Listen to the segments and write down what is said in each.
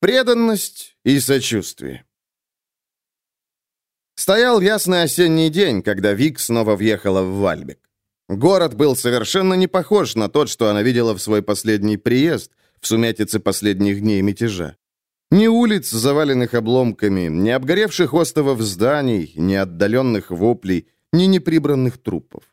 Преданность и сочувствие. Стоял ясный осенний день, когда Вик снова въехала в Вальбек. Город был совершенно не похож на тот, что она видела в свой последний приезд, в сумятице последних дней мятежа. Ни улиц, заваленных обломками, ни обгоревших остовов зданий, ни отдаленных воплей, ни неприбранных трупов.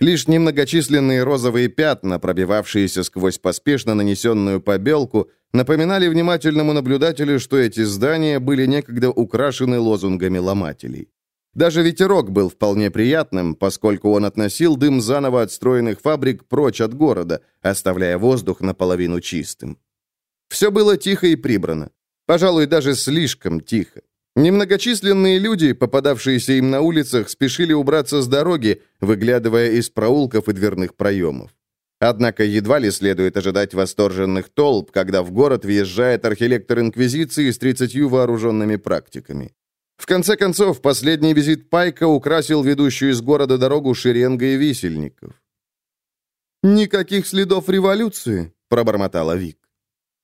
Лишь немногочисленные розовые пятна, пробивавшиеся сквозь поспешно нанесенную побелку, напоминали внимательному наблюдателю, что эти здания были некогда украшены лозунгами ломателей. Даже ветерок был вполне приятным, поскольку он относил дым заново отстроенных фабрик прочь от города, оставляя воздух наполовину чистым. Все было тихо и прибрано. Пожалуй, даже слишком тихо. Немногочисленные люди, попадавшиеся им на улицах, спешили убраться с дороги, выглядывая из проулков и дверных проемов. Однако едва ли следует ожидать восторженных толп, когда в город въезжает архилектор Инквизиции с 30 вооруженными практиками. В конце концов, последний визит Пайка украсил ведущую из города дорогу шеренгой висельников. «Никаких следов революции», — пробормотала Вик.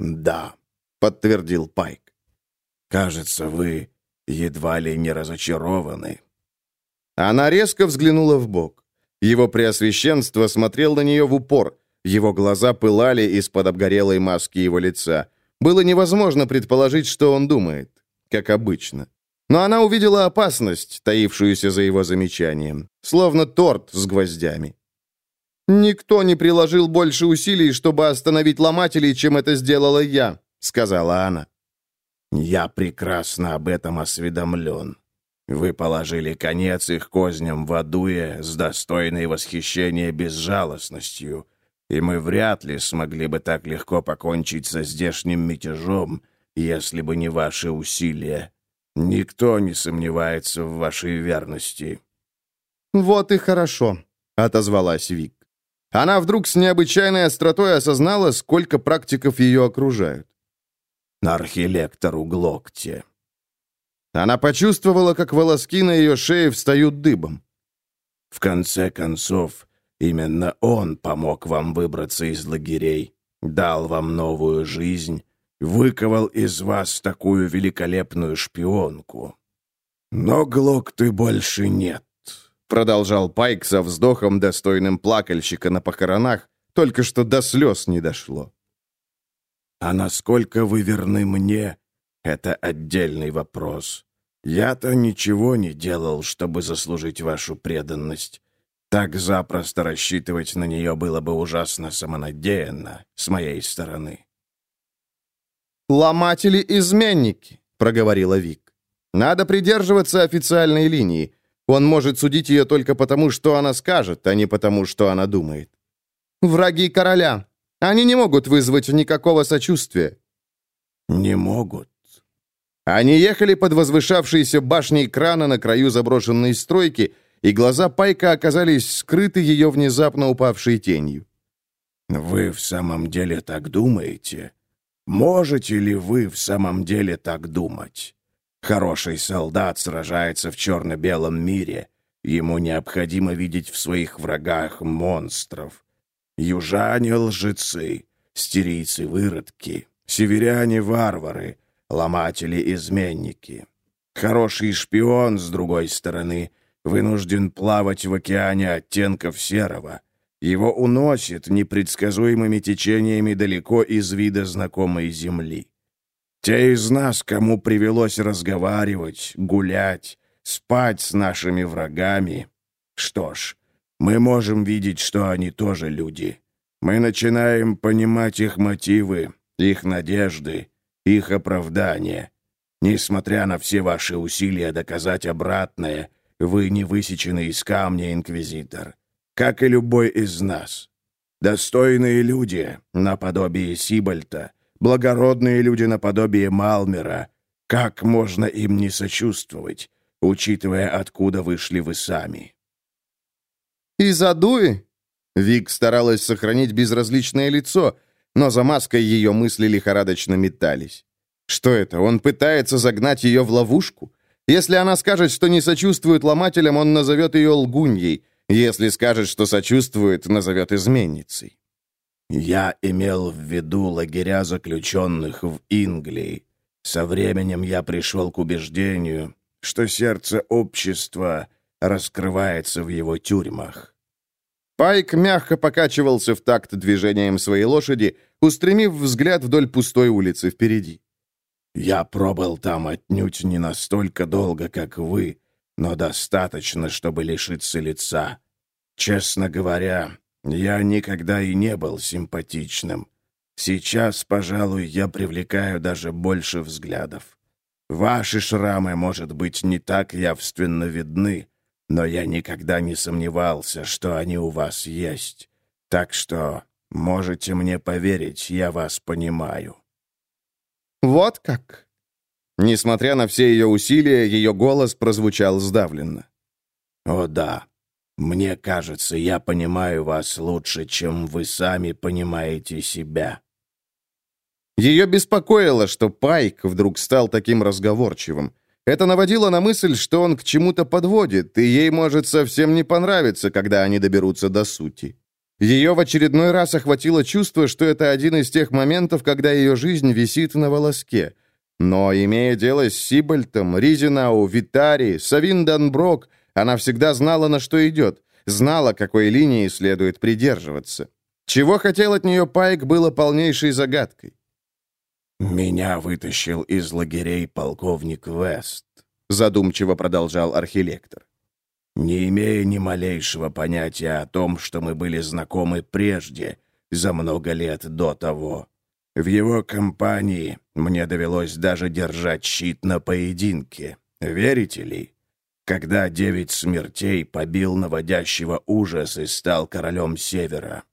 «Да», — подтвердил Пайк. «Кажется, вы едва ли не разочарованы». Она резко взглянула в бок. Его преосвященство смотрел на нее в упор. Его глаза пылали из-под обгорелой маски его лица. Было невозможно предположить, что он думает, как обычно. Но она увидела опасность, таившуюся за его замечанием, словно торт с гвоздями. «Никто не приложил больше усилий, чтобы остановить ломателей, чем это сделала я», — сказала она. «Я прекрасно об этом осведомлен. Вы положили конец их козням в Адуе с достойной восхищения безжалостностью, и мы вряд ли смогли бы так легко покончить со здешним мятежом, если бы не ваши усилия. Никто не сомневается в вашей верности». «Вот и хорошо», — отозвалась Вик. Она вдруг с необычайной остротой осознала, сколько практиков ее окружают. «Архилектору Глокте». Она почувствовала, как волоски на ее шее встают дыбом. «В конце концов, именно он помог вам выбраться из лагерей, дал вам новую жизнь, выковал из вас такую великолепную шпионку. Но Глокты больше нет. Продолжал Пайк со вздохом, достойным плакальщика на похоронах, только что до слез не дошло. «А насколько вы верны мне, это отдельный вопрос. Я-то ничего не делал, чтобы заслужить вашу преданность. Так запросто рассчитывать на нее было бы ужасно самонадеянно с моей стороны». «Ломатели-изменники», — проговорила Вик. «Надо придерживаться официальной линии. Он может судить ее только потому, что она скажет, а не потому, что она думает. Враги короля. Они не могут вызвать никакого сочувствия. Не могут. Они ехали под возвышавшейся башней крана на краю заброшенной стройки, и глаза Пайка оказались скрыты ее внезапно упавшей тенью. «Вы в самом деле так думаете? Можете ли вы в самом деле так думать? Хороший солдат сражается в черно-белом мире. Ему необходимо видеть в своих врагах монстров. Южане — лжецы, стирийцы — выродки, северяне — варвары, ломатели — изменники. Хороший шпион, с другой стороны, вынужден плавать в океане оттенков серого. Его уносит непредсказуемыми течениями далеко из вида знакомой земли. Те из нас, кому привелось разговаривать, гулять, спать с нашими врагами, что ж, мы можем видеть, что они тоже люди. Мы начинаем понимать их мотивы, их надежды, их оправдания. Несмотря на все ваши усилия доказать обратное, вы не высечены из камня, Инквизитор, как и любой из нас. Достойные люди, наподобие Сибальта, благородные люди наподобие Малмера. Как можно им не сочувствовать, учитывая, откуда вышли вы сами?» «Из Адуи?» Вик старалась сохранить безразличное лицо, но за маской ее мысли лихорадочно метались. Что это, он пытается загнать ее в ловушку? Если она скажет, что не сочувствует ломателям, он назовет ее лгуньей. Если скажет, что сочувствует, назовет изменницей. Я имел в виду лагеря заключенных в Инглии. Со временем я пришел к убеждению, что сердце общества раскрывается в его тюрьмах. Пайк мягко покачивался в такт движением своей лошади, устремив взгляд вдоль пустой улицы впереди. «Я пробыл там отнюдь не настолько долго, как вы, но достаточно, чтобы лишиться лица. Честно говоря, я никогда и не был симпатичным. Сейчас, пожалуй, я привлекаю даже больше взглядов. Ваши шрамы, может быть, не так явственно видны, но я никогда не сомневался, что они у вас есть. Так что можете мне поверить, я вас понимаю». «Вот как?» Несмотря на все ее усилия, ее голос прозвучал сдавленно. «О да, мне кажется, я понимаю вас лучше, чем вы сами понимаете себя». Ее беспокоило, что Пайк вдруг стал таким разговорчивым. Это наводило на мысль, что он к чему-то подводит, и ей может совсем не понравиться, когда они доберутся до сути. Ее в очередной раз охватило чувство, что это один из тех моментов, когда ее жизнь висит на волоске. Но, имея дело с Сибальтом, Ризинау, Витари, Савин Данброк, она всегда знала, на что идет, знала, какой линии следует придерживаться. Чего хотел от нее Пайк, было полнейшей загадкой. «Меня вытащил из лагерей полковник Вест», — задумчиво продолжал архилектор. «Не имея ни малейшего понятия о том, что мы были знакомы прежде, за много лет до того. В его компании мне довелось даже держать щит на поединке. Верите ли? Когда девять смертей побил наводящего ужас и стал королем Севера.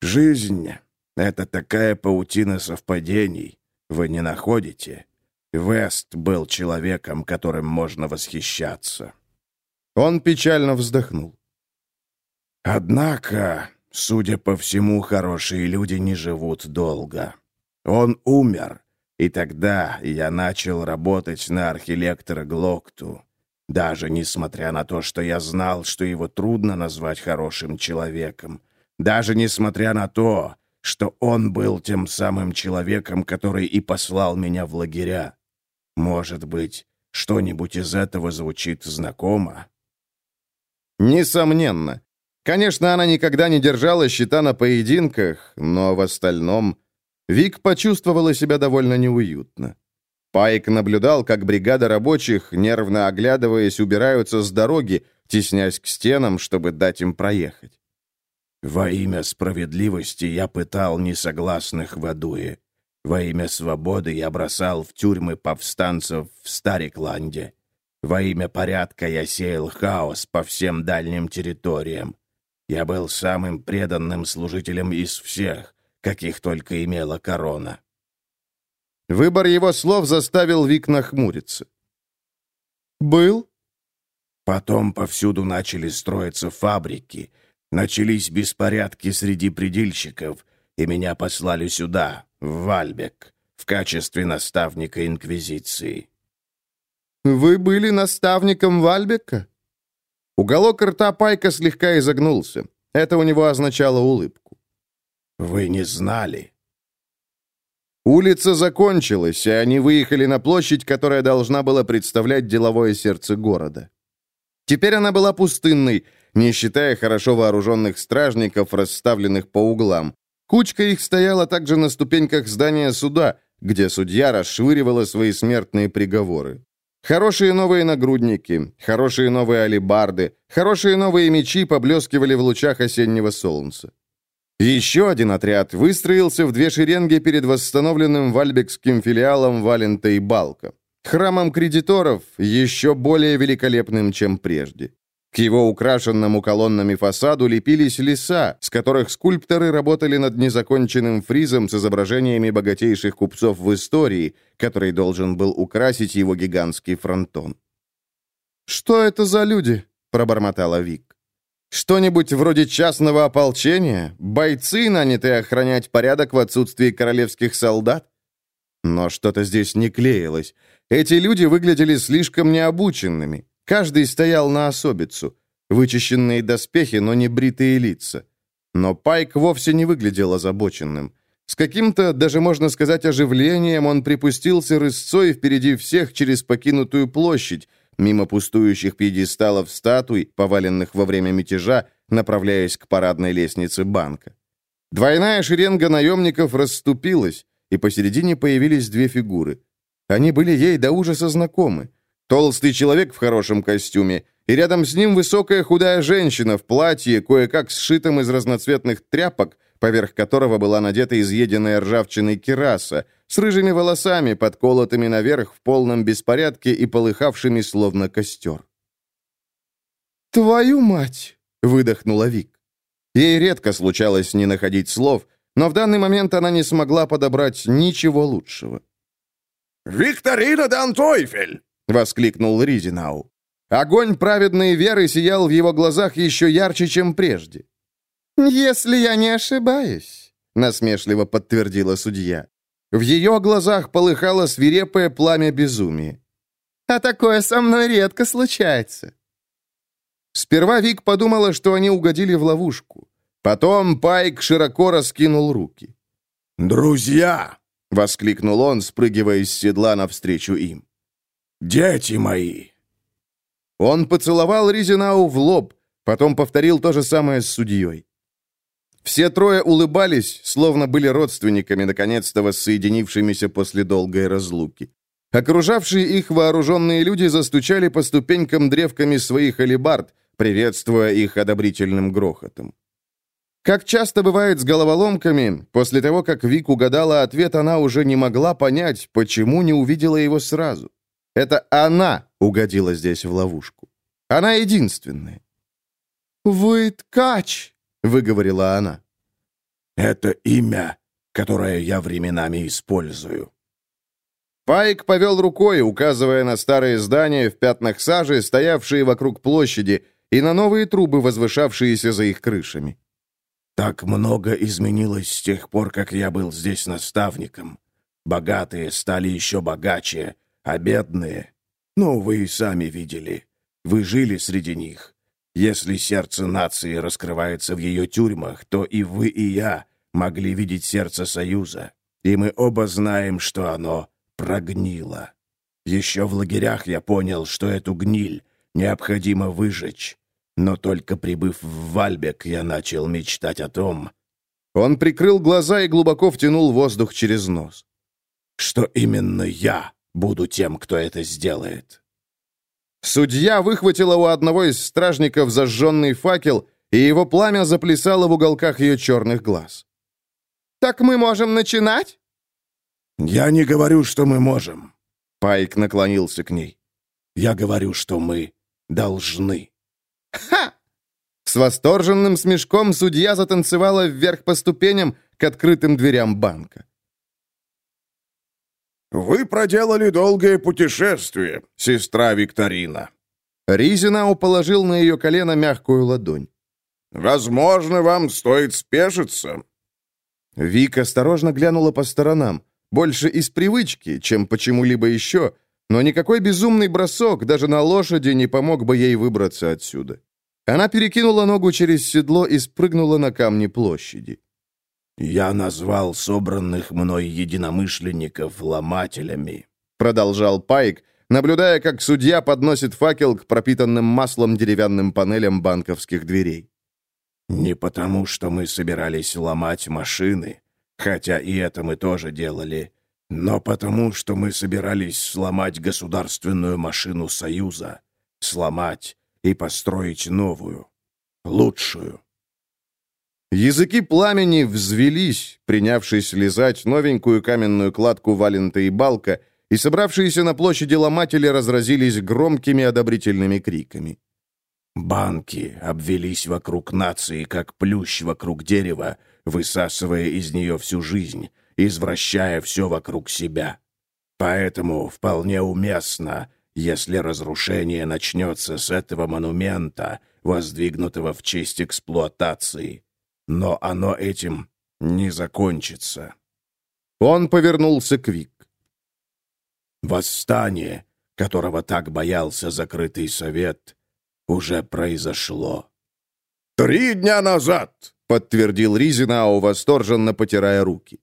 Жизнь это такая паутина совпадений. Вы не находите? Вест был человеком, которым можно восхищаться. Он печально вздохнул. Однако, судя по всему, хорошие люди не живут долго. Он умер, и тогда я начал работать на архилектора Глокту. Даже несмотря на то, что я знал, что его трудно назвать хорошим человеком. Даже несмотря на то, что он был тем самым человеком, который и послал меня в лагеря. Может быть, что-нибудь из этого звучит знакомо? Несомненно. Конечно, она никогда не держала счета на поединках, но в остальном Вик почувствовала себя довольно неуютно. Пайк наблюдал, как бригада рабочих, нервно оглядываясь, убираются с дороги, теснясь к стенам, чтобы дать им проехать. Во имя справедливости я пытал несогласных в Адуе. Во имя свободы я бросал в тюрьмы повстанцев в Старикланде. Во имя порядка я сеял хаос по всем дальним территориям. Я был самым преданным служителем из всех, каких только имела корона. Выбор его слов заставил Вик нахмуриться. «Был?» Потом повсюду начали строиться фабрики, Начались беспорядки среди предельщиков, и меня послали сюда, в Вальбек, в качестве наставника Инквизиции. «Вы были наставником Вальбека?» Уголок рта Пайка слегка изогнулся. Это у него означало улыбку. «Вы не знали?» Улица закончилась, и они выехали на площадь, которая должна была представлять деловое сердце города. Теперь она была пустынной, не считая хорошо вооруженных стражников, расставленных по углам. Кучка их стояла также на ступеньках здания суда, где судья расшвыривала свои смертные приговоры. Хорошие новые нагрудники, хорошие новые алебарды, хорошие новые мечи поблескивали в лучах осеннего солнца. Еще один отряд выстроился в две шеренги перед восстановленным вальбекским филиалом Валента и Балка. Храмом кредиторов, еще более великолепным, чем прежде. К его украшенному колоннами фасаду лепились леса, с которых скульпторы работали над незаконченным фризом с изображениями богатейших купцов в истории, который должен был украсить его гигантский фронтон. «Что это за люди?» — пробормотала Вик. «Что-нибудь вроде частного ополчения? Бойцы, нанятые охранять порядок в отсутствии королевских солдат?» Но что-то здесь не клеилось. Эти люди выглядели слишком необученными. Каждый стоял на особицу. Вычищенные доспехи, но не бритые лица. Но Пайк вовсе не выглядел озабоченным. С каким-то, даже можно сказать, оживлением он припустился рысцой впереди всех через покинутую площадь, мимо пустующих пьедесталов статуй, поваленных во время мятежа, направляясь к парадной лестнице банка. Двойная шеренга наемников расступилась, и посередине появились две фигуры. Они были ей до ужаса знакомы. Толстый человек в хорошем костюме, и рядом с ним высокая худая женщина в платье, кое-как сшитом из разноцветных тряпок, поверх которого была надета изъеденная ржавчиной кираса, с рыжими волосами, подколотыми наверх в полном беспорядке и полыхавшими словно костер. «Твою мать!» — выдохнула Вик. Ей редко случалось не находить слов, но в данный момент она не смогла подобрать ничего лучшего. «Викторина Дантойфель!» — воскликнул Ризинау. Огонь праведной веры сиял в его глазах еще ярче, чем прежде. «Если я не ошибаюсь», — насмешливо подтвердила судья. В ее глазах полыхало свирепое пламя безумия. «А такое со мной редко случается». Сперва Вик подумала, что они угодили в ловушку. Потом Пайк широко раскинул руки. «Друзья!» — воскликнул он, спрыгивая с седла навстречу им. «Дети мои!» Он поцеловал Ризинау в лоб, потом повторил то же самое с судьей. Все трое улыбались, словно были родственниками, наконец-то воссоединившимися после долгой разлуки. Окружавшие их вооруженные люди застучали по ступенькам древками своих алебард, приветствуя их одобрительным грохотом. Как часто бывает с головоломками, после того, как Вик угадала ответ, она уже не могла понять, почему не увидела его сразу. Это она угодила здесь в ловушку. Она единственная. «Вы ткач!» — выговорила она. «Это имя, которое я временами использую». Пайк повел рукой, указывая на старые здания в пятнах сажи, стоявшие вокруг площади, и на новые трубы, возвышавшиеся за их крышами. «Так много изменилось с тех пор, как я был здесь наставником. Богатые стали еще богаче, а бедные... Ну, вы и сами видели. Вы жили среди них. Если сердце нации раскрывается в ее тюрьмах, то и вы, и я могли видеть сердце Союза, и мы оба знаем, что оно прогнило. Еще в лагерях я понял, что эту гниль необходимо выжечь, но только прибыв в Вальбек, я начал мечтать о том... Он прикрыл глаза и глубоко втянул воздух через нос. Что именно я буду тем, кто это сделает. Судья выхватила у одного из стражников зажженный факел, и его пламя заплясало в уголках ее черных глаз. «Так мы можем начинать?» «Я не говорю, что мы можем». Пайк наклонился к ней. «Я говорю, что мы должны». «Ха!» С восторженным смешком судья затанцевала вверх по ступеням к открытым дверям банка. «Вы проделали долгое путешествие, сестра Викторина». Ризинау положил на ее колено мягкую ладонь. «Возможно, вам стоит спешиться». Вик осторожно глянула по сторонам, больше из привычки, чем почему-либо еще, но никакой безумный бросок даже на лошади не помог бы ей выбраться отсюда. Она перекинула ногу через седло и спрыгнула на камни площади. «Я назвал собранных мной единомышленников ломателями», — продолжал Пайк, наблюдая, как судья подносит факел к пропитанным маслом деревянным панелям банковских дверей. «Не потому, что мы собирались ломать машины, хотя и это мы тоже делали, но потому, что мы собирались сломать государственную машину Союза, сломать и построить новую, лучшую». Языки пламени взвелись, принявшись лизать новенькую каменную кладку Валента и Балка, и собравшиеся на площади ломатели разразились громкими одобрительными криками. «Банки обвелись вокруг нации, как плющ вокруг дерева, высасывая из нее всю жизнь, извращая все вокруг себя. Поэтому вполне уместно, если разрушение начнется с этого монумента, воздвигнутого в честь эксплуатации» но оно этим не закончится. Он повернулся к Вик. Восстание, которого так боялся закрытый совет, уже произошло. «Три дня назад!» — подтвердил Ризинау, восторженно потирая руки.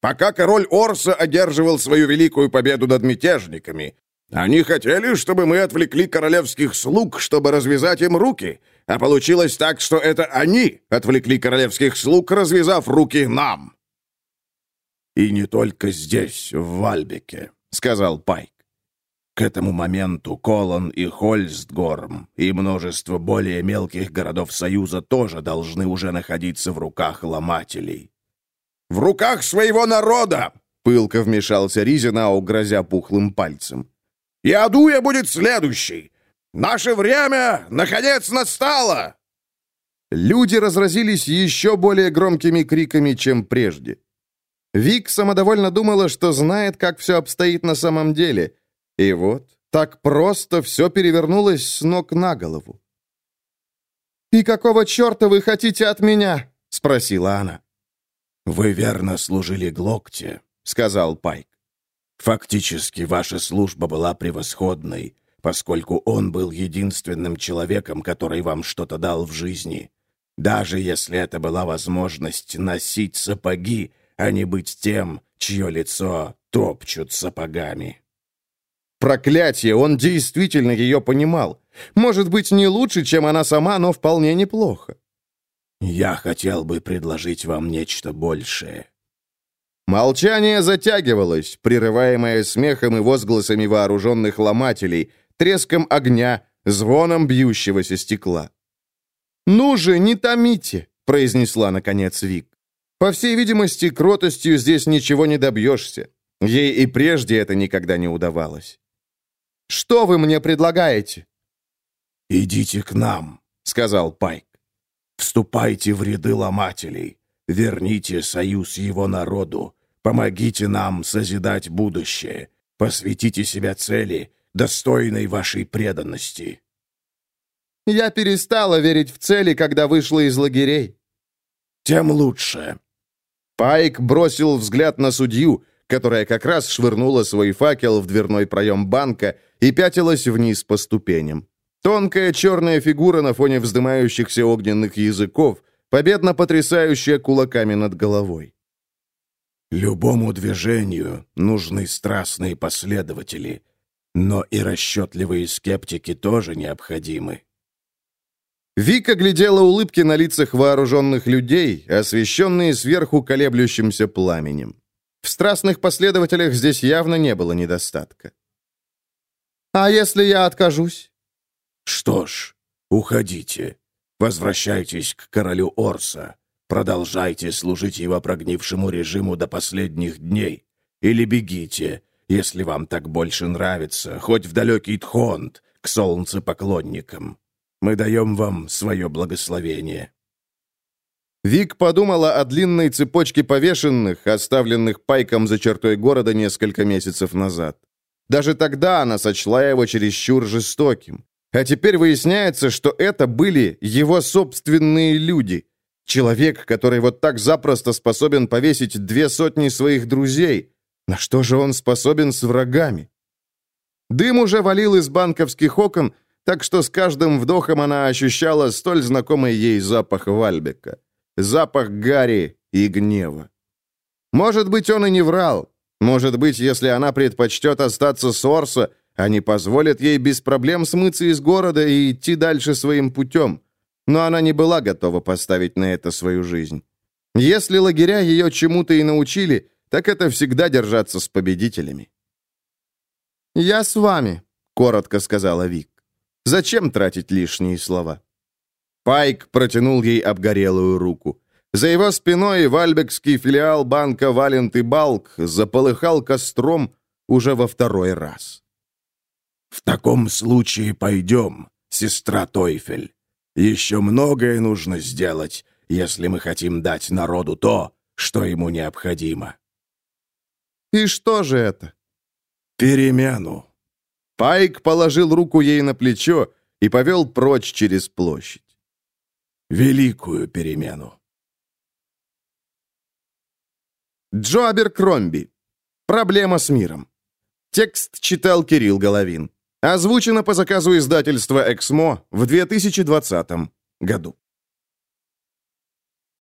пока король Орса одерживал свою великую победу над мятежниками. Они хотели, чтобы мы отвлекли королевских слуг, чтобы развязать им руки, а получилось так, что это они отвлекли королевских слуг, развязав руки нам». «И не только здесь, в Вальбеке», — сказал Пайк. К этому моменту Колон и Хольстгорм и множество более мелких городов Союза тоже должны уже находиться в руках ломателей. «В руках своего народа!» — пылко вмешался Ризенау, грозя пухлым пальцем. «И Адуя будет следующий! Наше время, наконец, настало!» Люди разразились еще более громкими криками, чем прежде. Вик самодовольно думала, что знает, как все обстоит на самом деле. И вот, так просто все перевернулось с ног на голову. «И какого черта вы хотите от меня?» — спросила она. «Вы верно служили Глокте», — сказал Пайк. «Фактически ваша служба была превосходной, поскольку он был единственным человеком, который вам что-то дал в жизни. Даже если это была возможность носить сапоги, а не быть тем, чье лицо топчут сапогами. Проклятие, он действительно ее понимал. Может быть, не лучше, чем она сама, но вполне неплохо. «Я хотел бы предложить вам нечто большее». Молчание затягивалось, прерываемое смехом и возгласами вооруженных ломателей, треском огня, звоном бьющегося стекла. «Ну же, не томите!» — произнесла наконец Вик. По всей видимости, кротостью здесь ничего не добьешься. Ей и прежде это никогда не удавалось. «Что вы мне предлагаете?» «Идите к нам», — сказал Пайк. «Вступайте в ряды ломателей, верните союз его народу, помогите нам созидать будущее, посвятите себя цели, достойной вашей преданности». «Я перестала верить в цели, когда вышла из лагерей». «Тем лучше. Пайк бросил взгляд на судью, которая как раз швырнула свой факел в дверной проем банка и пятилась вниз по ступеням. Тонкая черная фигура на фоне вздымающихся огненных языков, победно потрясающая кулаками над головой. «Любому движению нужны страстные последователи, но и расчетливые скептики тоже необходимы. Вика глядела улыбки на лицах вооруженных людей, освещенные сверху колеблющимся пламенем. В страстных последователях здесь явно не было недостатка. «А если я откажусь?» «Что ж, уходите. Возвращайтесь к королю Орса. Продолжайте служить его прогнившему режиму до последних дней. Или бегите, если вам так больше нравится, хоть в далекий Тхонд, к солнцепоклонникам. Мы даем вам свое благословение». Вик подумала о длинной цепочке повешенных, оставленных пайком за чертой города несколько месяцев назад. Даже тогда она сочла его чересчур жестоким. А теперь выясняется, что это были его собственные люди. Человек, который вот так запросто способен повесить две сотни своих друзей. На что же он способен с врагами? Дым уже валил из банковских окон, так что с каждым вдохом она ощущала столь знакомый ей запах Вальбека. Запах гари и гнева. Может быть, он и не врал. Может быть, если она предпочтет остаться с Орса, они позволят ей без проблем смыться из города и идти дальше своим путем. Но она не была готова поставить на это свою жизнь. Если лагеря ее чему-то и научили, так это всегда держаться с победителями. «Я с вами», — коротко сказала Вик. Зачем тратить лишние слова? Пайк протянул ей обгорелую руку. За его спиной вальбекский филиал банка «Валент и Балк» заполыхал костром уже во второй раз. «В таком случае пойдем, сестра Тойфель. Еще многое нужно сделать, если мы хотим дать народу то, что ему необходимо». «И что же это?» «Перемену», Пайк положил руку ей на плечо и повел прочь через площадь. Великую перемену. Джо Аберкромби. Проблема с миром. Текст читал Кирилл Головин. Озвучено по заказу издательства «Эксмо» в 2020 году.